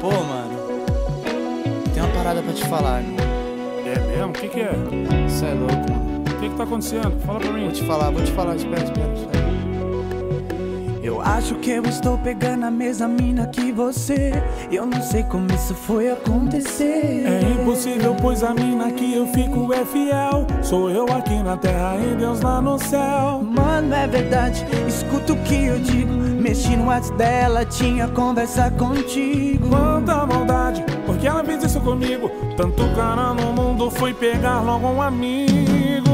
Pô, mano. Tem uma parada pra te falar, irmão. É mesmo? O que, que é? Isso é louco, mano. O que, que tá acontecendo? Fala pra mim. Vou te falar, vou te falar. Espera, espera, acho que eu estou pegando a mesma mina que você. Eu não sei como isso foi acontecer. É impossível, pois a mina que eu fico é fiel. Sou eu aqui na terra e Deus lá no céu. Mano, é verdade, escuta o que eu digo. Mexi no WhatsApp dela, tinha conversa contigo. Quanta maldade, porque ela fez isso comigo. Tanto cara no mundo foi pegar logo um amigo.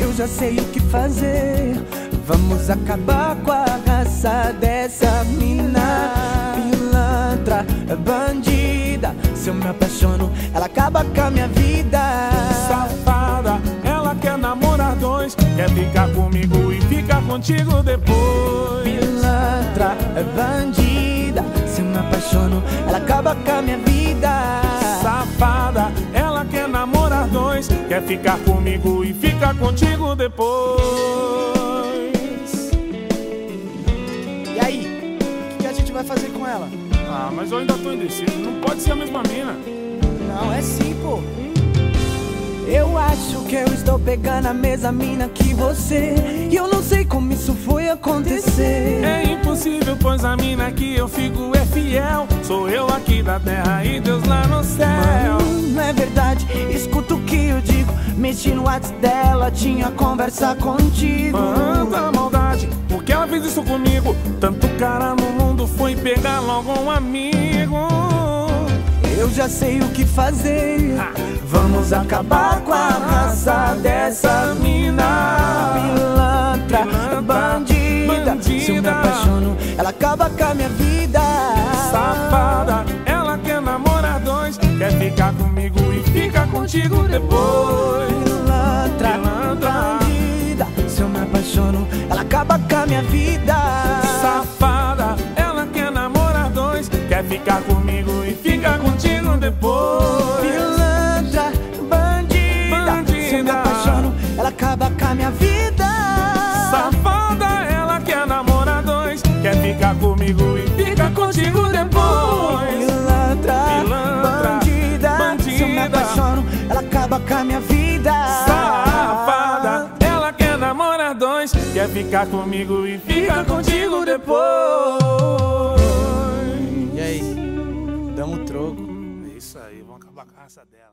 Eu já sei o que fazer. Vamos acabar com a raça dessa mina. Pilantra, bandida. Se eu me apaixono, ela acaba com a minha vida. Safada, ela quer namorar dois. Quer ficar comigo e ficar contigo depois. Pilantra, bandida. Se eu me apaixono, ela acaba com a minha vida. Safada, ela quer namorar dois. Quer ficar comigo e ficar contigo depois vai fazer com ela? Ah, mas eu ainda tô indeciso. Não pode ser a mesma mina. Não, é sim, pô. Eu acho que eu estou pegando a mesma mina que você. E eu não sei como isso foi acontecer. É impossível, pois a mina que eu fico é fiel. Sou eu aqui da terra e Deus lá no céu. Mano, não é verdade, escuta o que eu digo. Mexi no WhatsApp dela, tinha conversa contigo. Quanta maldade, porque ela fez isso comigo. Tanto cara pegar logo um amigo. Eu já sei o que fazer. Vamos acabar com a raça dessa mina. Pilantra, bandida. Se eu me apaixono, ela acaba com a minha vida. Safada, ela quer namorar dois. Quer ficar comigo e fica contigo depois. Pilantra, bandida. Se eu me apaixono, ela acaba com a minha vida. Ficar comigo e fica contigo depois. Pilantra, bandida. bandida. Se eu me apaixono, ela acaba com a minha vida. Safada, ela quer namorar dois. Quer ficar comigo e fica contigo depois. Pilantra, Pilantra bandida. bandida. Se eu me apaixono, ela acaba com a minha vida. Safada, ela quer namorar dois. Quer ficar comigo e fica contigo depois. Damos troco. É isso aí, vamos acabar com a raça dela.